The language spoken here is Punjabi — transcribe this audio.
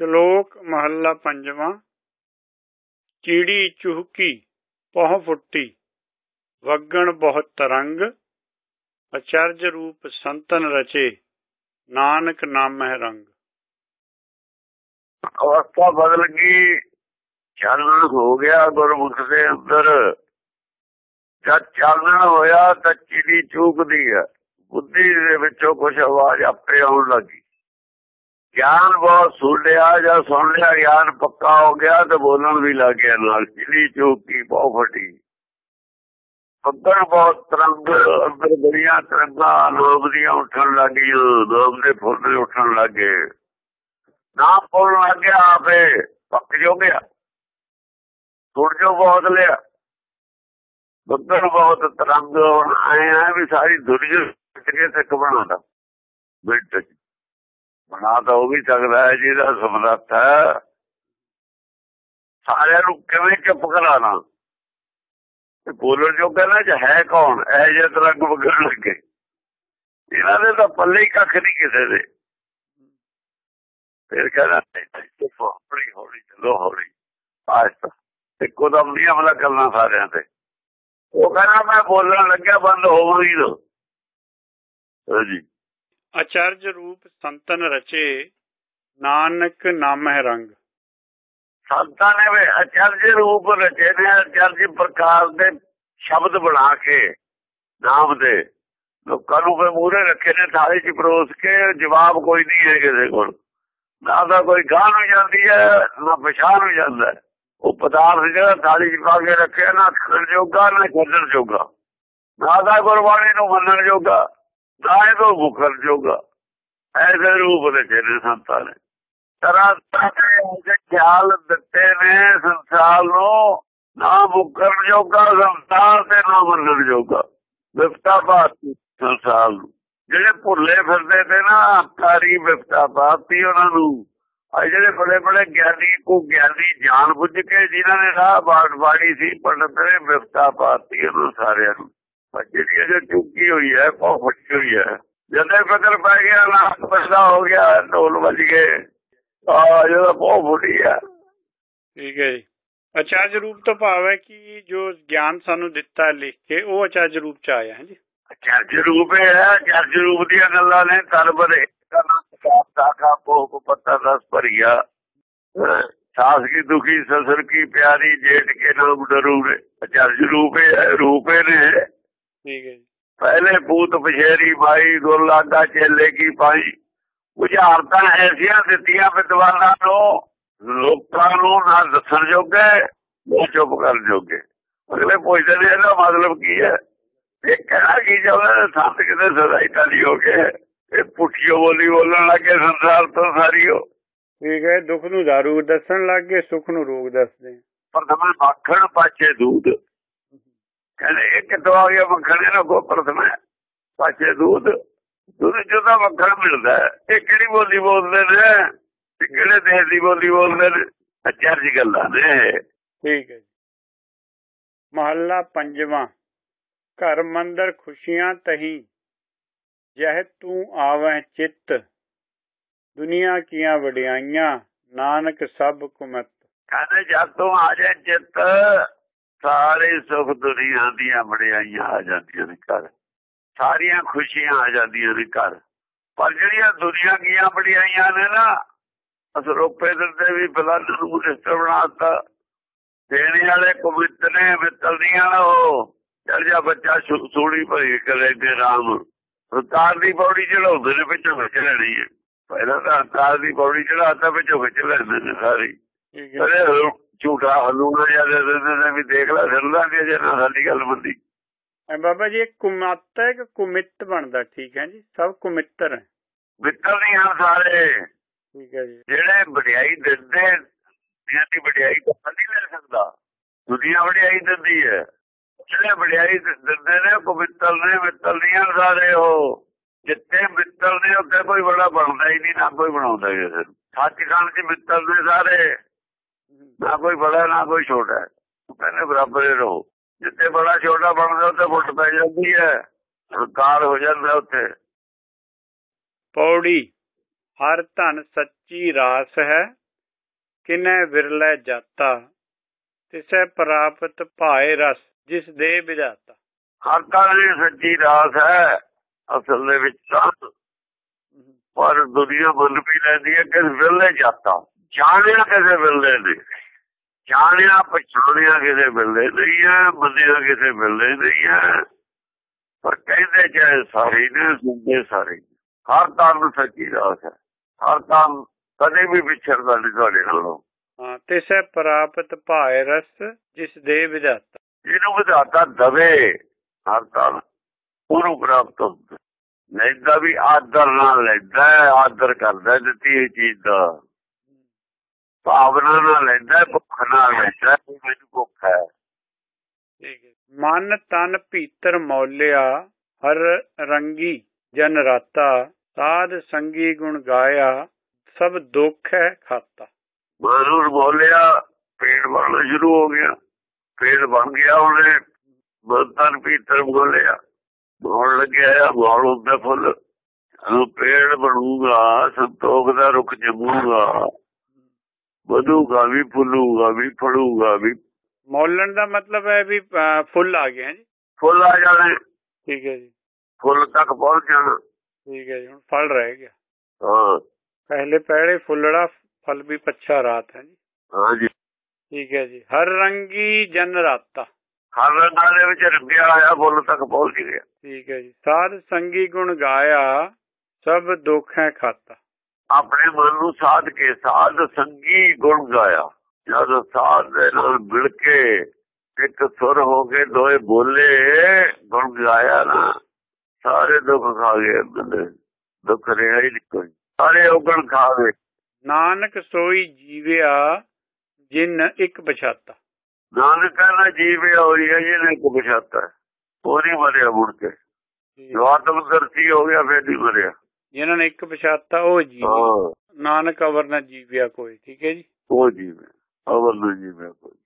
ਸ਼ਲੋਕ ਮਹੱਲਾ ਪੰਜਵਾਂ, ਚੀੜੀ ਚੁਹਕੀ ਪਹੁ ਫੁੱਟੀ, ਵਗਣ ਬਹੁਤ ਤਰੰਗ, ਅਚਰਜ ਰੂਪ ਸੰਤਨ ਰਚੇ, ਨਾਨਕ ਨਾਮ ਹੈ ਰੰਗ। ਅਵਸਥਾ ਬਦਲ ਗਈ ਚਾਨਣ ਹੋ ਗਿਆ ਗੁਰਮੁਖ ਦੇ ਅੰਦਰ। ਜਦ ਚਾਨਣ ਹੋਇਆ ਤਾਂ ਚਿੜੀ ਚੂਕਦੀ ਹੈ, ਬੁੱਧੀ ਦੇ ਵਿੱਚੋਂ ਕੁਝ ਆਵਾਜ਼ ਆਪੇ ਆਉਣ ਲੱਗੀ। ਗਿਆਨ ਬਹੁਤ ਸੁਣ ਲਿਆ, ਜਾਂ ਸੁਣ ਲਿਆ, ਗਿਆਨ ਪੱਕਾ ਹੋ ਗਿਆ ਤੇ ਬੋਲਣ ਵੀ ਲੱਗ ਗਿਆ ਨਾਲ। ਚਿੜੀ ਚੋਕੀ ਬਹੁਤ ਫਟੀ ਅੰਦਰ ਬਹੁਤ ਤਰੰਗ, ਅੰਦਰ ਬੜੀਆਂ ਤਰੰਗਾਂ, ਲੋਭ ਦੀਆਂ ਉੱਠਣ ਲੱਗੀਆਂ ਲੋਭ ਦੇ ਫੁੱਲ ਉੱਠਣ ਲੱਗੇ ਨਾਮ ਬੋਲਣ ਲੱਗ ਗਿਆ ਆਪੇ, ਪੱਕ ਜੋ ਗਿਆ। ਸੁਣ ਜੋ ਬਹੁਤ ਲਿਆ। ਬੰਦਰ ਬਹੁਤ ਤਰੰਗ ਆਏ ਆ ਵੀ ਸਾਰੀ ਦੁਨੀਆ ਕਿਤੇ ਤੱਕ ਬਣਾਉਂਦਾ। ਮਿੰਟ ਚ। ਬਣਾ ਤਾਂ ਉਹ ਵੀ ਸਕਦਾ ਹੈ, ਜਿਹਦਾ ਸਮਰੱਥ ਹੈ। ਸਾਰਿਆਂ ਨੂੰ ਕਿਵੇਂ ਚੁੱਪ ਕਰਾਣਾ? ਤੇ ਬੋਲਣ ਜੋ ਕਹਿੰਦਾ ਜੇ ਹੈ ਕੌਣ? ਇਹ ਜੇ ਤਰੰਗ ਵਗਣ ਲੱਗੇ। ਇਹਨਾਂ ਦੇ ਤਾਂ ਪੱਲੇ ਹੀ ਕੱਖ ਨਹੀਂ ਕਿਸੇ ਦੇ। ਫਿਰ ਕਹਿੰਦਾ, ਚੁੱਪ, ਹੌਲੀ ਹੌਲੀ, ਚਲੋ, ਹੌਲੀ। ਆਸਤਾ ਇੱਕੋ ਦਮ ਨਹੀਂ ਹਮਲਾ ਕਰਨਾ ਸਾਰਿਆਂ ਤੇ। ਉਹ ਕਹਿੰਦਾ, ਮੈਂ ਬੋਲਣ ਲੱਗਿਆ, ਬੰਦ ਹੋਵਾਂ ਹੀ ਹਾਂਜੀ। ਅਚਰਜ ਰੂਪ ਸੰਤਨ ਰਚੇ, ਨਾਨਕ ਨਾਮਹਿ ਰੰਗ। ਸੰਤਾਂ ਨੇ ਵੀ ਅਚਰਜ ਰੂਪ ਰਚੇ ਨੇ, ਅਚਰਜ ਪ੍ਰਕਾਰ ਦੇ ਸ਼ਬਦ ਬਣਾ ਕੇ, ਨਾਮ ਦੇ। ਲੋਕਾਂ ਨੂੰ ਫੇ ਮੂਹਰੇ ਰੱਖੇ ਨੇ, ਥਾਲੀ 'ਚ ਪਰੋਸ ਕੇ, ਜਵਾਬ ਕੋਈ ਨਹੀਂ ਹੈ ਕਿਸੇ ਕੋਲ। ਨਾ ਦਾ ਕੋਈ ਗਾਹ ਨੂੰ ਜਾਂਦੀ ਹੈ, ਨਾ ਪਛਾਣ ਨੂੰ ਜਾਂਦਾ ਉਹ ਪਦਾਰਥ ਜਿਹੜਾ ਥਾਲੀ 'ਚ ਪਾ ਕੇ ਰੱਖਿਆ ਨਾ ਖਣ ਜੋਗਾ, ਨਾ ਛੱਡਣ ਜੋਗਾ। ਨਾ ਦਾ ਗੁਰਬਾਣੀ ਨੂੰ ਮੰਨਣ ਜੋਗਾ। ਨਾ ਇਹ ਮੁਖਰ ਜੋਗਾ। ਐਸੇ ਰੂਪ ਦੇ ਜਿਹੜੇ ਸੰਤਾਂ ਨੇ। ਤਰ੍ਹਾਂ ਤਰ੍ਹਾਂ ਖਿਆਲ ਦਿੱਤੇ ਨੇ ਸੰਸਾਰ ਨੂੰ, ਨਾ ਮੁਕਰ ਜੋਗਾ ਸੰਸਾਰ ਤੇ ਨਾ ਮੰਨਣ ਜੋਗਾ। ਵਿਪਤਾ ਬਾਤੀ ਸੰਸਾਰ ਨੂੰ। ਜਿਹੜੇ ਭੁੱਲੇ ਫਿਰਦੇ ਤੇ ਨਾ ਹੰਕਾਰੀ ਵਿਪਤਾ ਬਾਤੀ ਉਹਨਾਂ ਨੂੰ। ਆ ਜਿਹੜੇ ਬੜੇ ਬੜੇ ਗਿਆਨੀ ਕੋ ਗਿਆਨੀ ਜਾਣ ਬੁੱਝ ਕੇ ਜਿਨ੍ਹਾਂ ਨੇ ਰਾਹ ਬਾੜ ਬਾੜੀ ਸੀ, ਪੰਡਤ ਨੇ ਵਿਪਤਾ ਬਾਤੀ ਉਹਨਾਂ ਸਾਰਿਆਂ ਨੂੰ। ਜਿਹੜੀ ਅਜੇ ਚੁੱਕੀ ਹੋਈ ਹੈ ਬਹੁਤ ਫੱਟੀ ਹੋਈ ਹੈ। ਜਦੋਂ ਫਕਰ ਪੈ ਗਿਆ ਨਾ ਪਛਦਾ ਹੋ ਗਿਆ ਢੋਲ ਵੱਜ ਗਏ। ਆ ਜਿਹੜਾ ਬਹੁਤ ਫੁੱਟੀ ਹੈ। ਠੀਕ ਹੈ ਜੀ। ਅਚਰਜ ਰੂਪ ਤੋਂ ਭਾਵ ਹੈ ਕਿ ਜੋ ਗਿਆਨ ਸਾਨੂੰ ਦਿੱਤਾ ਲਿਖ ਕੇ ਉਹ ਅਚਰਜ ਰੂਪ ਚ ਆਇਆ ਹੈ ਜੀ। ਚਰਜ ਰੂਪ ਹੈ ਚਰਜ ਰੂਪ ਦੀਆਂ ਗੱਲਾਂ ਨੇ ਤਰਬਰੇ ਸਾਖਾ ਭੋਗ ਪੱਤਾ ਦਸ ਭਰੀਆ। ਸਾਸ ਕੀ ਦੁਖੀ ਸਸਰ ਕੀ ਪਿਆਰੀ ਜੇਠ ਕੇ ਨਾਮ ਡਰੂਰੇ ਚਰਜ ਰੂਪ ਹੈ ਰੂਪੇ ਨੇ। ਠੀਕ ਹੈ ਪਛੇਰੀ ਭਾਈ ਗੁਰ ਲਾਗਾ ਚੇਲੇ ਕੀ ਪਾਈ ਬੁਝਾਰਤਾਂ ਐਸੀਆਂ ਦਿੱਤੀਆਂ ਵਿਦਵਾਨਾਂ ਨੂੰ ਲੋਕਾਂ ਨੂੰ ਨਾ ਦੱਸਣ ਜੋਗੇ ਉਹ ਚੁੱਪ ਕਰਨ ਜੋਗੇ। ਅਗਲੇ ਪੁੱਛਦੇ ਨੇ ਇਹਦਾ ਮਤਲਬ ਕੀ ਹੈ? ਇਹ ਕਹਿਣਾ ਕੀ ਚਾਹੁੰਦਾ ਸੰਤ ਕਿਤੇ ਸਦਾਈ ਟਾਲੀ ਹੋ ਗਏ। ਇਹ ਪੁੱਠੀਓ ਬੋਲੀ ਬੋਲਣ ਲੱਗੇ ਸੰਸਾਰ ਤੋਂ ਸਾਰੀਓ ਠੀਕ ਹੈ ਦੁੱਖ ਨੂੰ ਦਾਰੂ ਦੱਸਣ ਲੱਗ ਗਏ ਸੁੱਖ ਨੂੰ ਰੋਗ ਦੱਸਦੇ ਪ੍ਰਥਮੇ ਮੱਖਣ ਪਾਛੇ ਦੂਧ ਕਹਿੰਦੇ ਇਹ ਕਿੱਥੋਂ ਆ ਗਿਆ ਮੱਖਣ ਇਹਨਾਂ ਕੋ ਪਾਛੇ ਦੂਧ ਦੁੱਧ ਜਦੋਂ ਮੱਖਣ ਮਿਲਦਾ ਇਹ ਕਿਹੜੀ ਬੋਲੀ ਬੋਲਦੇ ਨੇ? ਕਿਹੜੇ ਦੇਸ਼ ਦੀ ਬੋਲੀ ਬੋਲਦੇ ਨੇ? ਅਚਰਜ ਗੱਲਾਂ ਨੇ। ਠੀਕ ਹੈ ਮਹੱਲਾ ਪੰਜਵਾਂ। ਘਰ ਮੰਦਰ ਖੁਸ਼ੀਆਂ ਤਹੀ ਜਹ ਤੂੰ ਆਵੈ ਚਿੱਤ। ਦੁਨੀਆ ਕੀਆਂ ਵਡਿਆਈਆਂ ਨਾਨਕ ਸਭ ਕੁਮਤ ਕਹਿੰਦੇ ਜਦ ਤੂੰ ਆ ਜਾ ਚਿੱਤ ਸਾਰੇ ਸੁਖ ਦੁਨੀਆ ਦੀਆਂ ਬੜਾਈਆਂ ਆ ਜਾਂਦੀਆਂ ਨੇ ਘਰ। ਸਾਰੀਆਂ ਖੁਸ਼ੀਆਂ ਆ ਜਾਂਦੀਆਂ ਨੇ ਘਰ। ਪਰ ਜਿਹੜੀਆਂ ਦੁਨੀਆ ਦੀਆਂ ਬੜਾਈਆਂ ਨੇ ਨਾ ਅਸਰੋਪੇ ਦੇ ਵੀ ਬਲੱਡ ਨੂੰ ਰਿਸ਼ਤੇ ਬਣਾਤਾ ਦੇਣੇ ਵਾਲੇ ਕਵਿੱਤ ਨੇ ਮਿੱਤਲਦੀਆਂ ਉਹ। ਚੱਲ ਜਾ ਬੱਚਾ ਸੂੜੀ ਭਰੀ ਕਰੇ ਤੇ ਰਾਮ ਰਤਾਰ ਦੀ ਪੌੜੀ ਚੜਾਉਂਦੇ ਨੇ ਵਿੱਚੋਂ ਵਿੱਚ ਲੈਣੀ ਹੈ। ਪਹਿਲਾਂ ਤਾਂ ਰਤਾਰ ਦੀ ਪੌੜੀ ਚੜਾਤਾ ਵਿੱਚੋਂ ਵਿੱਚ ਲੈਂਦੇ ਨੇ ਸਾਰੀ। ਅਰੇ ਝੂਠਾ ਹਲੂਣਾ ਜ਼ਿਆਦਾ ਦਿੰਦੇ ਵੀ ਦੇਖ ਲੈ ਸਿਰਦਾ ਦੀ ਜੇ ਨਾ ਸਾਡੀ ਗੱਲ ਬੰਦੀ ਬਾਬਾ ਜੀ ਕੁਮਤ ਹੈ ਕਿ ਕੁਮਿਤ ਬਣਦਾ ਠੀਕ ਹੈ ਜੀ? ਸਭ ਕੁਮਿੱਤਰ ਹੈ। ਮਿੱਤਰ ਨਹੀਂ ਹਨ ਸਾਰੇ। ਠੀਕ ਹੈ ਜੀ। ਜਿਹੜੇ ਵਡਿਆਈ ਦਿੰਦੇ ਦੁਨੀਆ ਦੀ ਵਡਿਆਈ ਤਾਂ ਨਹੀਂ ਲੈ ਸਕਦਾ। ਦੁਨੀਆ ਵਡਿਆਈ ਦਿੰਦੀ ਹੈ। ਜਿਹੜੇ ਵਡਿਆਈ ਦਿੰਦੇ ਨੇ ਪਵਿੱਤਰ ਨੇ ਮਿੱਤਰ ਨਹੀਂ ਹਨ ਸਾਰੇ ਉਹ। ਜਿੱਥੇ ਮਿੱਤਰ ਨੇ ਉੱਥੇ ਕੋਈ ਬੜਾ ਬਣਦਾ ਹੀ ਨਹੀਂ ਨਾ ਕੋਈ ਬਣਾਉਂਦਾ ਕਿਸੇ ਸੱਚਖੰਡ ਚ ਮਿੱਤਰ ਨੇ ਸਾਰੇ। ਨਾ ਕੋਈ ਬੜਾ ਨਾ ਕੋਈ ਛੋਟਾ। ਕਹਿੰਦੇ ਬਰਾਬਰ ਹੀ ਰਹੋ। ਜਿੱਥੇ ਬੜਾ ਛੋਟਾ ਬਣਦਾ ਉੱਥੇ ਫੁੱਟ ਪੈ ਜਾਂਦੀ ਹੈ। ਸਰਕਾਰ ਹੋ ਜਾਂਦਾ ਉੱਥੇ। ਪੌੜੀ ਹਰ ਧਨ ਸੱਚੀ ਰਾਸ ਹੈ। ਕਿਨੈ ਵਿਰਲੇ ਜਾਤਾ? ਤਿਸੈ ਪ੍ਰਾਪਤ ਭਾਏ ਰਸ ਜਿਸ ਦੇ ਵਿਜਾਤਾ ਹਰ ਤਾਂ ਦੀ ਸੱਚੀ ਰਾਸ ਹੈ ਅਸਲ ਦੇ ਵਿੱਚ ਤਾਂ। ਪਰ ਦੁਨੀਆ ਮੰਨ ਵੀ ਲੈਂਦੀ ਹੈ ਕਿ ਵਿਰਲੇ ਜਾਤਾ। ਜਾਣਿਆ ਕਿਸੇ ਵਿਰਲੇ ਨੇ। ਜਾਣਿਆ ਪਛਾਣਿਆ ਕਿਸੇ ਵਿਰਲੇ ਨਹੀਂ ਹੈ ਮੰਨਿਆ ਕਿਸੇ ਵਿਰਲੇ ਨਹੀਂ ਹੈ। ਪਰ ਕਹਿੰਦੇ ਚਾਹੇ ਸਾਰੇ ਨੇ ਸੁਣਦੇ ਸਾਰੇ। ਹਰ ਧਰਮ ਸੱਚੀ ਰਾਸ ਹੈ। ਹਰ ਧਰਮ ਕਦੇ ਵੀ ਵਿਛੜਦਾ ਨਹੀਂ ਤੁਹਾਡੇ ਨਾਲੋਂ। ਹਾਂ ਤਿਸੈ ਪ੍ਰਾਪਤ ਭਾਏ ਰਸ ਜਿਸ ਦੇ ਵਿਜਾਤਾ ਜਿਹਨੂੰ ਵਿਧਾਤਾ ਦਵੇ ਹਰ ਧਰਮ ਉਹਨੂੰ ਪ੍ਰਾਪਤ ਹੁੰਦਾ। ਲੈਂਦਾ ਵੀ ਆਦਰ ਨਾਲ ਲੈਂਦਾ ਆਦਰ ਕਰਦਾ ਦਿੱਤੀ ਹੋਈ ਚੀਜ਼ ਦਾ। ਭਾਵਨਾ ਨਾਲ ਲੈਂਦਾ ਭੁੱਖ ਨਾਲ ਲੈਂਦਾ ਮੈਨੂੰ ਭੁੱਖ ਹੈ। ਮਨ ਤਨ ਭੀਤਰ ਮੌਲਿਆ ਹਰ ਰੰਗੀ ਜਨ ਰਾਤਾ ਸਾਧ ਸੰਗੀ ਗੁਣ ਗਾਇਆ ਸਭ ਦੁੱਖ ਹੈ ਖਾਤਾ। ਮਨੂਰ ਬੋਲਿਆ ਪੇੜ ਬਣਨਾ ਸ਼ੁਰੂ ਹੋ ਗਿਆ। ਪੇੜ ਬਣ ਗਿਆ ਉਹਨੇ ਬੰਤਨ ਭੀਤਰ ਬੋਲਿਆ ਬੋਲ ਲੱਗਿਆ ਬੋਲ ਉੱਤੇ ਫੁੱਲ। ਉਹ ਪੇੜ ਬਣੂਗਾ ਸੰਤੋਖ ਦਾ ਰੁੱਖ ਜੰਮੂਗਾ। ਵਧੂਗਾ ਵੀ ਫੁੱਲੂਗਾ ਵੀ ਫੜੂਗਾ ਵੀ। ਮੌਲਣ ਦਾ ਮਤਲਬ ਹੈ ਵੀ ਫੁੱਲ ਆ ਗਏ ਹੈ ਜੀ? ਫੁੱਲ ਆ ਜਾਣੇ। ਠੀਕ ਹੈ ਜੀ। ਫੁੱਲ ਤੱਕ ਪਹੁੰਚ ਜਾਣਾ। ਠੀਕ ਹੈ ਜੀ ਹੁਣ ਫਲ ਰਹਿ ਗਿਆ। ਹਾਂ। ਪਹਿਲੇ ਪਹਿਲੇ ਫੁੱਲੜਾ ਫਲ ਵੀ ਪੱਛਾ ਰਾਤ ਹੈ ਜੀ? ਹਾਂਜੀ ਠੀਕ ਹੈ ਜੀ। ਹਰ ਰੰਗੀ ਜਨ ਰਾਤਾ। ਹਰ ਰੰਗਾਂ ਦੇ ਵਿੱਚ ਰੰਗਿਆ ਹੋਇਆ ਫੁੱਲ ਤੱਕ ਪਹੁੰਚ ਗਿਆ। ਠੀਕ ਹੈ ਜੀ। ਸਾਧ ਸੰਗੀ ਗੁਣ ਗਾਇਆ ਸਭ ਦੁੱਖ ਹੈ ਖਾਤਾ। ਆਪਣੇ ਮਨ ਨੂੰ ਸਾਧ ਕੇ ਸਾਧ ਸੰਗੀ ਗੁਣ ਗਾਇਆ। ਜਦ ਸਾਧ ਦੇ ਨਾਲ ਮਿਲ ਕੇ ਇੱਕ ਸੁਰ ਹੋ ਕੇ ਦੋਏ ਬੋਲੇ ਗੁਣ ਗਾਇਆ ਨਾ ਸਾਰੇ ਦੁੱਖ ਖਾ ਗਏ ਬੰਦੇ ਦੁੱਖ ਰਿਹਾ ਹੀ ਨਹੀਂ ਕੋਈ। ਸਾਰੇ ਔਗਣ ਖਾ ਗਏ। ਨਾਨਕ ਸੋਈ ਜੀਵਿਆ ਜਿਨ ਇੱਕ ਪਛਾਤਾ। ਨਾਨਕ ਕਹਿੰਦਾ ਜੀਵਿਆ ਹੋਈ ਹੈ ਜਿਹਨੇ ਕੋ ਬਚਾਤਾ ਉਹ ਨਹੀਂ ਮਰਿਆ ਮੁੜ ਕੇ। ਜੋ ਆਤਮ ਦਰਸ਼ੀ ਹੋ ਗਿਆ ਫੇਰ ਨਹੀਂ ਮਰਿਆ। ਜਿਨ੍ਹਾਂ ਨੇ ਇੱਕ ਪਛਾਤਾ ਉਹ ਜੀਵ ਨਾਨਕ ਅਵਰ ਨਾ ਜੀਵਿਆ ਕੋਈ ਠੀਕ ਹੈ ਜੀ? ਉਹ ਜੀਵ ਅਵਰ ਨੂੰ ਜੀਵਿਆ ਕੋਈ।